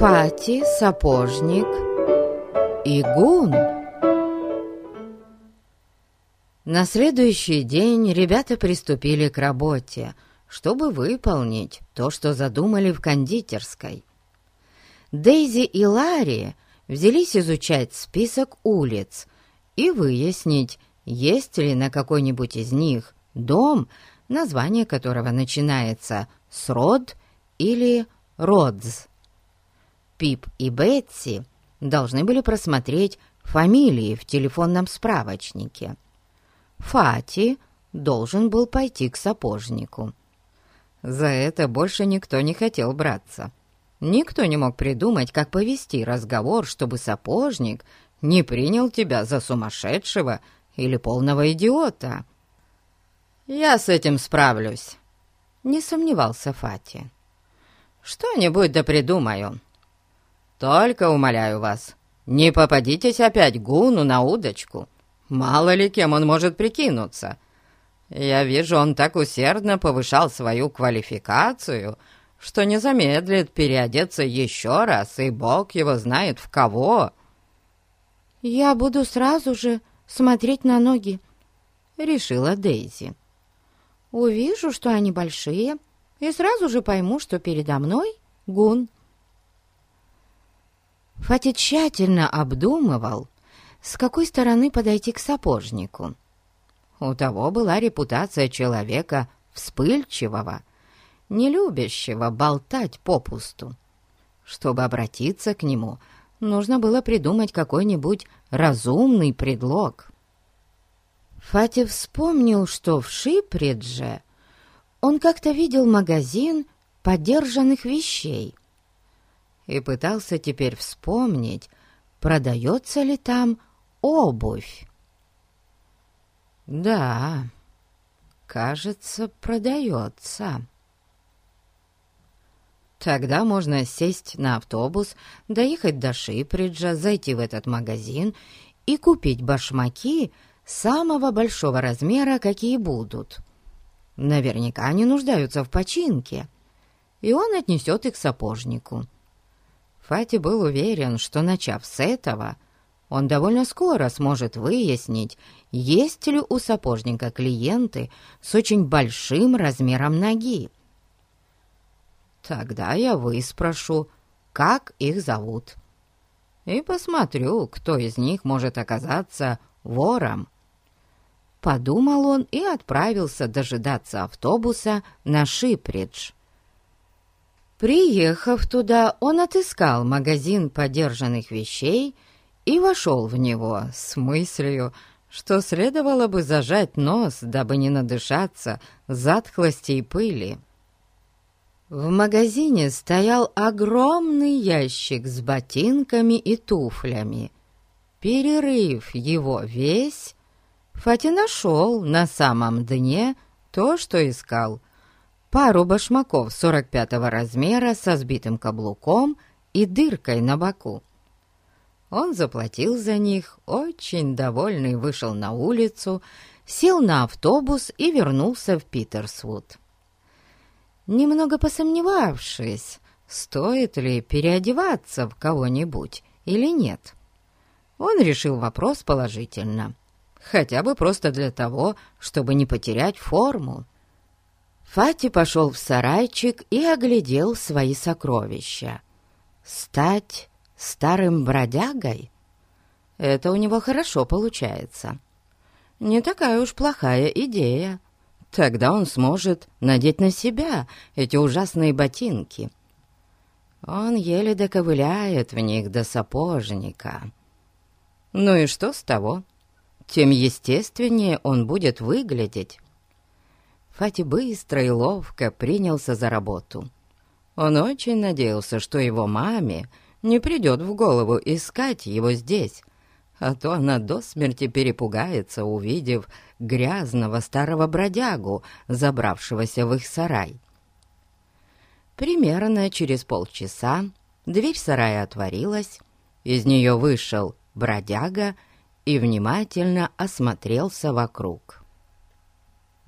Фати, сапожник и гун. На следующий день ребята приступили к работе, чтобы выполнить то, что задумали в кондитерской. Дейзи и Ларри взялись изучать список улиц и выяснить, есть ли на какой-нибудь из них дом, название которого начинается с «род» или «родз». Пип и Бетси должны были просмотреть фамилии в телефонном справочнике. Фати должен был пойти к сапожнику. За это больше никто не хотел браться. Никто не мог придумать, как повести разговор, чтобы сапожник не принял тебя за сумасшедшего или полного идиота. «Я с этим справлюсь», — не сомневался Фати. «Что-нибудь да придумаю. Только умоляю вас, не попадитесь опять Гуну на удочку. Мало ли кем он может прикинуться. Я вижу, он так усердно повышал свою квалификацию, что не замедлит переодеться еще раз, и Бог его знает в кого». «Я буду сразу же смотреть на ноги», — решила Дейзи. «Увижу, что они большие, и сразу же пойму, что передо мной гун». Фати тщательно обдумывал, с какой стороны подойти к сапожнику. У того была репутация человека вспыльчивого, не любящего болтать попусту. Чтобы обратиться к нему — нужно было придумать какой-нибудь разумный предлог. Фати вспомнил, что в Шипридже он как-то видел магазин подержанных вещей и пытался теперь вспомнить, продается ли там обувь. Да, кажется, продается. Тогда можно сесть на автобус, доехать до Шиприджа, зайти в этот магазин и купить башмаки самого большого размера, какие будут. Наверняка они нуждаются в починке, и он отнесет их сапожнику. Фати был уверен, что, начав с этого, он довольно скоро сможет выяснить, есть ли у сапожника клиенты с очень большим размером ноги. Тогда я выспрошу, как их зовут. И посмотрю, кто из них может оказаться вором. Подумал он и отправился дожидаться автобуса на Шипридж. Приехав туда, он отыскал магазин подержанных вещей и вошел в него с мыслью, что следовало бы зажать нос, дабы не надышаться затхлости и пыли. В магазине стоял огромный ящик с ботинками и туфлями. Перерыв его весь, Фати нашел на самом дне то, что искал. Пару башмаков 45-го размера со сбитым каблуком и дыркой на боку. Он заплатил за них, очень довольный вышел на улицу, сел на автобус и вернулся в Питерсвуд немного посомневавшись, стоит ли переодеваться в кого-нибудь или нет. Он решил вопрос положительно, хотя бы просто для того, чтобы не потерять форму. Фати пошел в сарайчик и оглядел свои сокровища. Стать старым бродягой? Это у него хорошо получается. Не такая уж плохая идея. Тогда он сможет надеть на себя эти ужасные ботинки. Он еле доковыляет в них до сапожника. Ну и что с того? Тем естественнее он будет выглядеть. Фати быстро и ловко принялся за работу. Он очень надеялся, что его маме не придет в голову искать его здесь, а то она до смерти перепугается, увидев грязного старого бродягу, забравшегося в их сарай. Примерно через полчаса дверь сарая отворилась, из нее вышел бродяга и внимательно осмотрелся вокруг.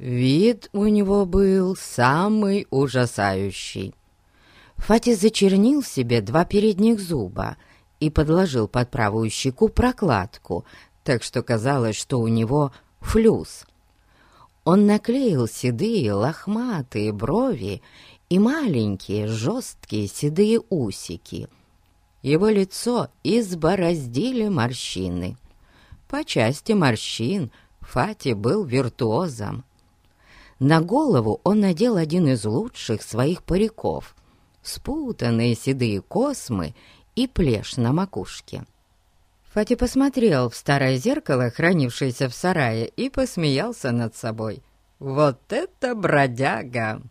Вид у него был самый ужасающий. Фати зачернил себе два передних зуба и подложил под правую щеку прокладку, так что казалось, что у него флюс. Он наклеил седые лохматые брови и маленькие жесткие седые усики. Его лицо избороздили морщины. По части морщин Фати был виртуозом. На голову он надел один из лучших своих париков, спутанные седые космы и плешь на макушке. Фати посмотрел в старое зеркало, хранившееся в сарае, и посмеялся над собой. «Вот это бродяга!»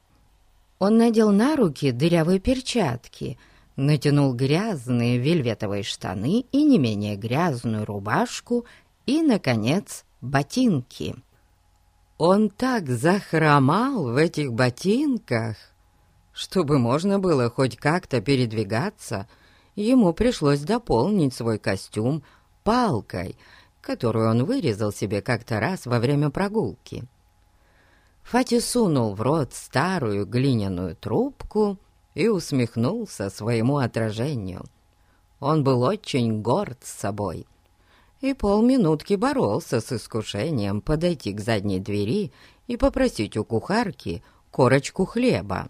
Он надел на руки дырявые перчатки, натянул грязные вельветовые штаны и не менее грязную рубашку и, наконец, ботинки. Он так захромал в этих ботинках, чтобы можно было хоть как-то передвигаться, ему пришлось дополнить свой костюм палкой, которую он вырезал себе как-то раз во время прогулки. Фати сунул в рот старую глиняную трубку и усмехнулся своему отражению. Он был очень горд собой и полминутки боролся с искушением подойти к задней двери и попросить у кухарки корочку хлеба.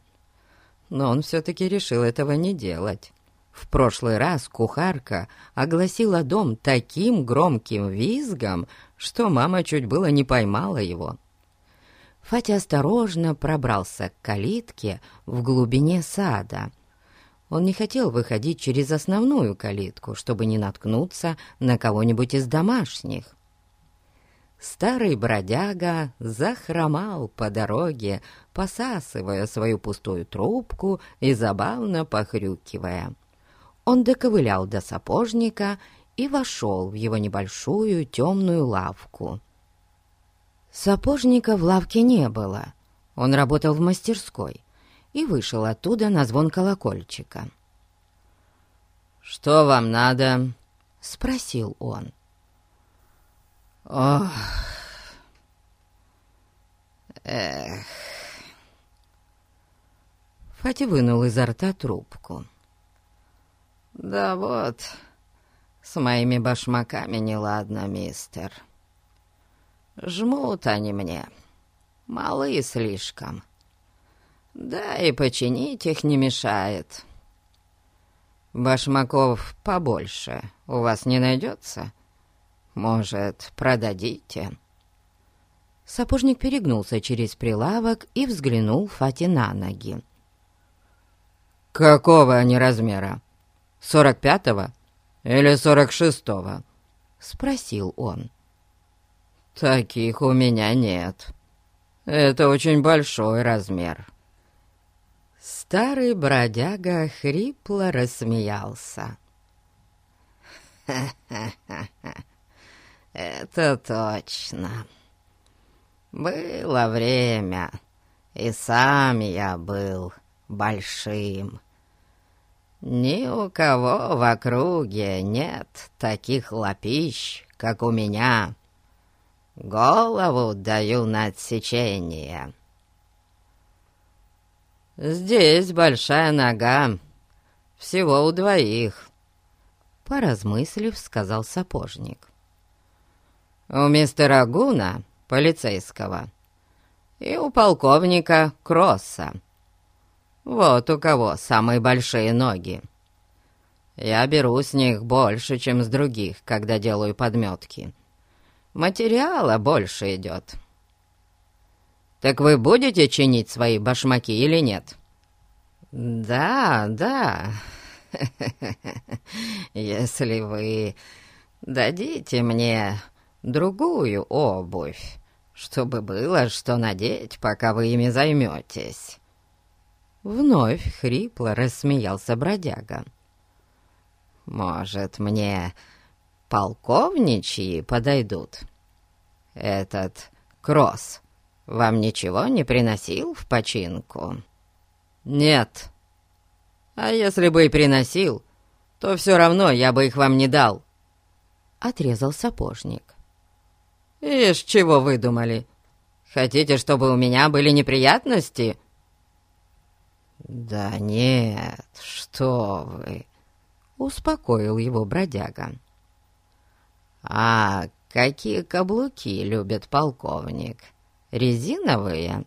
Но он все-таки решил этого не делать. В прошлый раз кухарка огласила дом таким громким визгом, что мама чуть было не поймала его. Фатя осторожно пробрался к калитке в глубине сада. Он не хотел выходить через основную калитку, чтобы не наткнуться на кого-нибудь из домашних. Старый бродяга захромал по дороге, посасывая свою пустую трубку и забавно похрюкивая. Он доковылял до сапожника и вошел в его небольшую темную лавку. Сапожника в лавке не было. Он работал в мастерской и вышел оттуда на звон колокольчика. «Что вам надо?» — спросил он. «Ох! Эх!» Фати вынул изо рта трубку. «Да вот, с моими башмаками неладно, мистер. Жмут они мне, малы слишком. Да и починить их не мешает. Башмаков побольше у вас не найдется? Может, продадите?» Сапожник перегнулся через прилавок и взглянул Фати на ноги. «Какого они размера?» сорок пятого или сорок шестого?» — спросил он. «Таких у меня нет. Это очень большой размер». Старый бродяга хрипло рассмеялся. «Ха-ха-ха! Это точно. Было время, и сам я был большим». Ни у кого в округе нет таких лапищ, как у меня. Голову даю на отсечение. Здесь большая нога, всего у двоих, — поразмыслив, сказал сапожник. У мистера Гуна, полицейского, и у полковника Кросса. Вот у кого самые большие ноги. Я беру с них больше, чем с других, когда делаю подметки. Материала больше идет. Так вы будете чинить свои башмаки или нет? Да, да. Если вы дадите мне другую обувь, чтобы было что надеть, пока вы ими займетесь. Вновь хрипло рассмеялся бродяга. «Может, мне полковничьи подойдут? Этот кросс вам ничего не приносил в починку?» «Нет. А если бы и приносил, то все равно я бы их вам не дал», — отрезал сапожник. «Ишь, чего вы думали? Хотите, чтобы у меня были неприятности?» «Да нет, что вы!» — успокоил его бродяга. «А какие каблуки любит полковник? Резиновые?»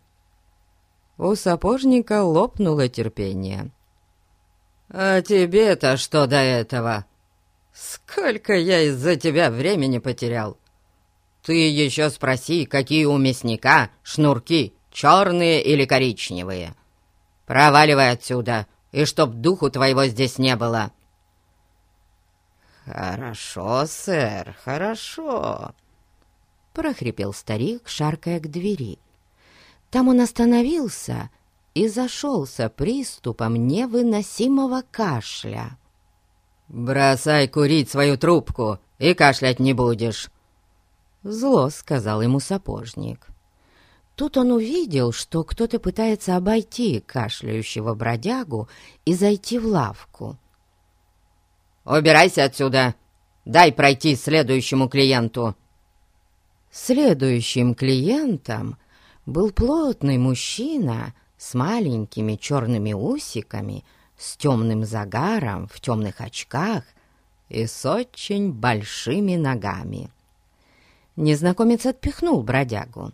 У сапожника лопнуло терпение. «А тебе-то что до этого? Сколько я из-за тебя времени потерял! Ты еще спроси, какие у мясника шнурки, черные или коричневые. Проваливай отсюда, и чтоб духу твоего здесь не было!» «Хорошо, сэр, хорошо!» — прохрипел старик, шаркая к двери. Там он остановился и зашелся приступом невыносимого кашля. «Бросай курить свою трубку, и кашлять не будешь!» Зло сказал ему сапожник. Тут он увидел, что кто-то пытается обойти кашляющего бродягу и зайти в лавку. «Убирайся отсюда! Дай пройти следующему клиенту!» Следующим клиентом был плотный мужчина с маленькими черными усиками, с темным загаром, в темных очках и с очень большими ногами. Незнакомец отпихнул бродягу.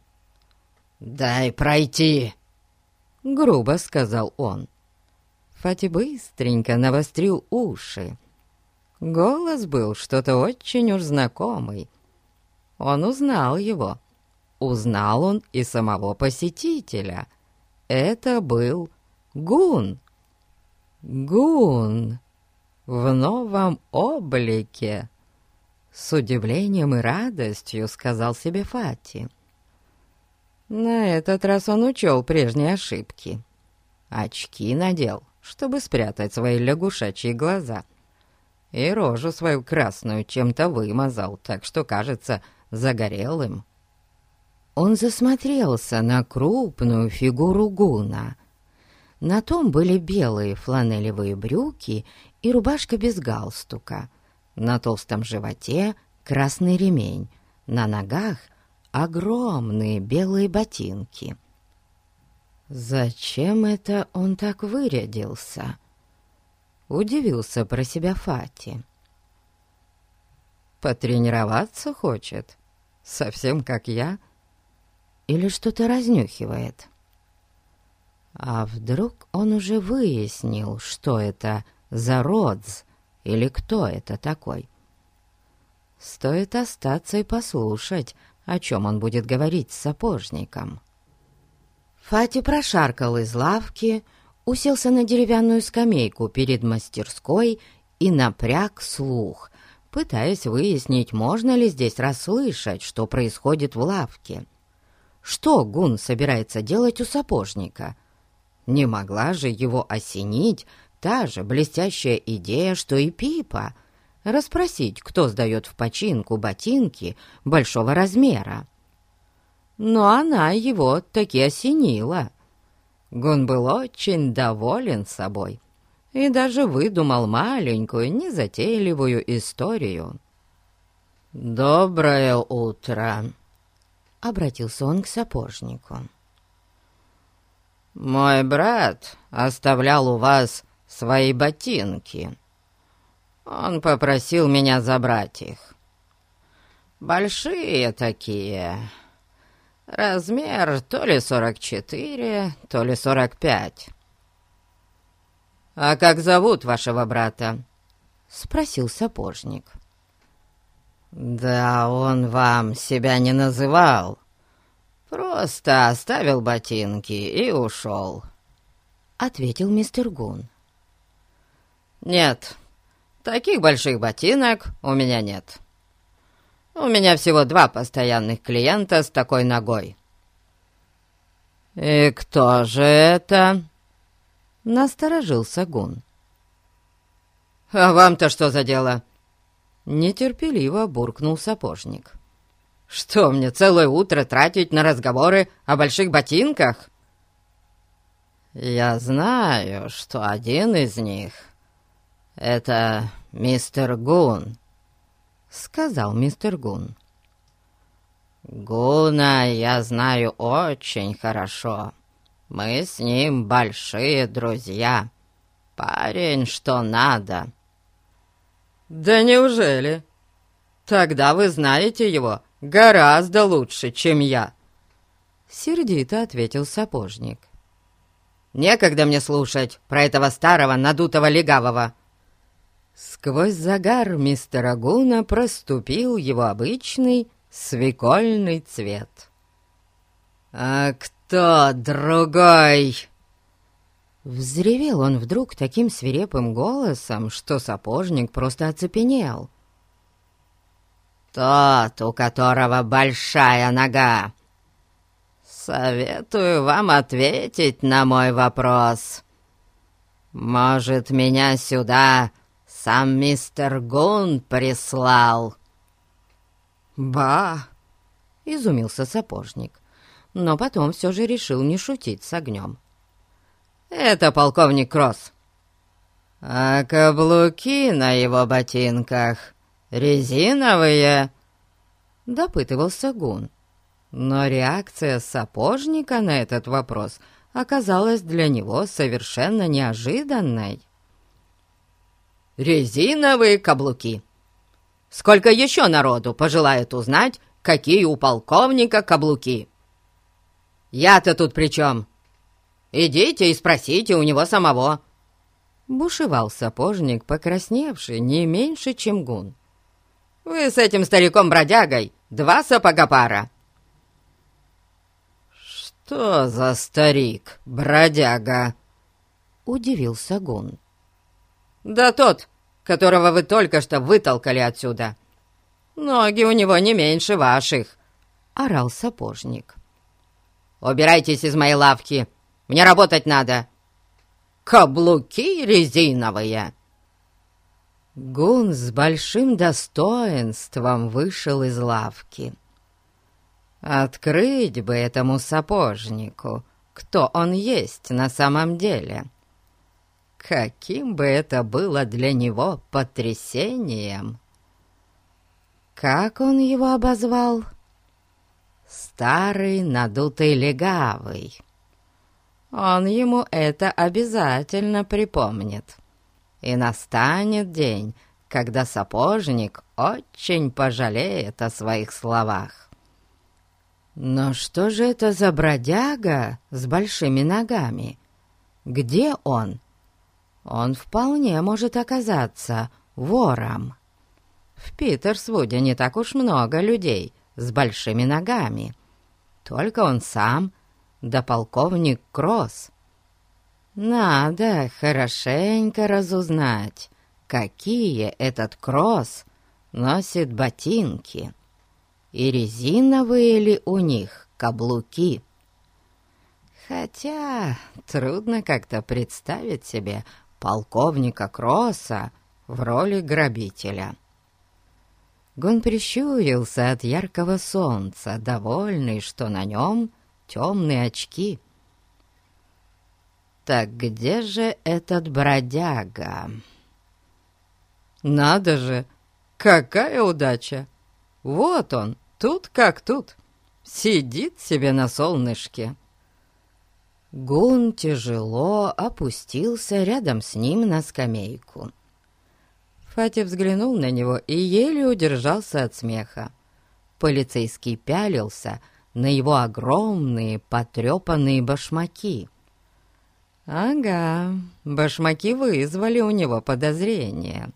«Дай пройти!» — грубо сказал он. Фати быстренько навострил уши. Голос был что-то очень уж знакомый. Он узнал его — узнал он и самого посетителя. Это был Гун. Гун в новом облике. С удивлением и радостью сказал себе Фати. На этот раз он учел прежние ошибки. Очки надел, чтобы спрятать свои лягушачьи глаза. И рожу свою красную чем-то вымазал, так что кажется загорелым. Он засмотрелся на крупную фигуру гуна. На том были белые фланелевые брюки и рубашка без галстука. На толстом животе красный ремень, на ногах огромные белые ботинки. «Зачем это он так вырядился?» Удивился про себя Фати. «Потренироваться хочет? Совсем как я?» или что-то разнюхивает. А вдруг он уже выяснил, что это за Родз или кто это такой? Стоит остаться и послушать, о чем он будет говорить с сапожником. Фати прошаркал из лавки, уселся на деревянную скамейку перед мастерской и напряг слух, пытаясь выяснить, можно ли здесь расслышать, что происходит в лавке. Что Гун собирается делать у сапожника? Не могла же его осенить та же блестящая идея, что и Пипа. Расспросить, кто сдает в починку ботинки большого размера. Но она его таки осенила. Гун был очень доволен собой и даже выдумал маленькую, незатейливую историю. «Доброе утро!» обратился он к сапожнику. «Мой брат оставлял у вас свои ботинки. Он попросил меня забрать их. Большие такие. Размер то ли сорок четыре, то ли сорок пять. «А как зовут вашего брата?» — спросил сапожник. «Да он вам себя не называл. Просто оставил ботинки и ушел», — ответил мистер Гун. «Нет, таких больших ботинок у меня нет. У меня всего два постоянных клиента с такой ногой». «И кто же это?» — насторожился Гун. «А вам-то что за дело?» Нетерпеливо буркнул сапожник. «Что мне целое утро тратить на разговоры о больших ботинках?» «Я знаю, что один из них — это мистер Гун», — сказал мистер Гун. «Гуна я знаю очень хорошо. Мы с ним большие друзья. Парень, что надо». «Да неужели? Тогда вы знаете его гораздо лучше, чем я!» Сердито ответил сапожник. «Некогда мне слушать про этого старого надутого легавого!» Сквозь загар мистера Гуна проступил его обычный свекольный цвет. «А кто другой?» Взревел он вдруг таким свирепым голосом, что сапожник просто оцепенел. «Тот, у которого большая нога. Советую вам ответить на мой вопрос. Может, меня сюда сам мистер Гун прислал?» «Ба!» — изумился сапожник, но потом все же решил не шутить с огнем. Это полковник Кросс. А каблуки на его ботинках резиновые?» Допытывался Гун. Но реакция сапожника на этот вопрос оказалась для него совершенно неожиданной. «Резиновые каблуки! Сколько еще народу пожелает узнать, какие у полковника каблуки?» «Я-то тут при чем?» Идите и спросите у него самого!» Бушевал сапожник, покрасневший не меньше, чем гун. «Вы с этим стариком-бродягой два сапога пара!» «Что за старик, бродяга?» — удивился гун. «Да тот, которого вы только что вытолкали отсюда. Ноги у него не меньше ваших!» — орал сапожник. «Убирайтесь из моей лавки!» Мне работать надо. Каблуки резиновые!» Гун с большим достоинством вышел из лавки. Открыть бы этому сапожнику, кто он есть на самом деле. Каким бы это было для него потрясением! Как он его обозвал? Старый надутый легавый. Он ему это обязательно припомнит. И настанет день, когда сапожник очень пожалеет о своих словах. Но что же это за бродяга с большими ногами? Где он? Он вполне может оказаться вором. В Питерсвуде не так уж много людей с большими ногами. Только он сам да полковник Кросс. Надо хорошенько разузнать, какие этот Кросс носит ботинки и резиновые ли у них каблуки. Хотя трудно как-то представить себе полковника Кросса в роли грабителя. Гон прищурился от яркого солнца, довольный, что на нем темные очки. Так где же этот бродяга? Надо же, какая удача! Вот он, тут как тут, сидит себе на солнышке. Гун тяжело опустился рядом с ним на скамейку. Фати взглянул на него и еле удержался от смеха. Полицейский пялился, на его огромные потрепанные башмаки. Ага, башмаки вызвали у него подозрения.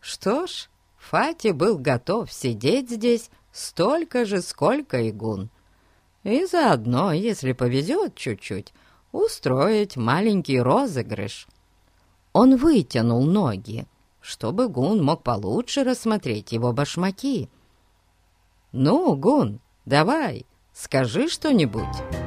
Что ж, Фати был готов сидеть здесь столько же, сколько и Гун. И заодно, если повезет чуть-чуть, устроить маленький розыгрыш. Он вытянул ноги, чтобы Гун мог получше рассмотреть его башмаки. «Ну, Гун, Давай, скажи что-нибудь».